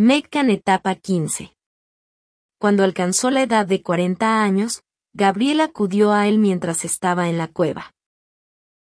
Meccan etapa 15. Cuando alcanzó la edad de 40 años, Gabriel acudió a él mientras estaba en la cueva.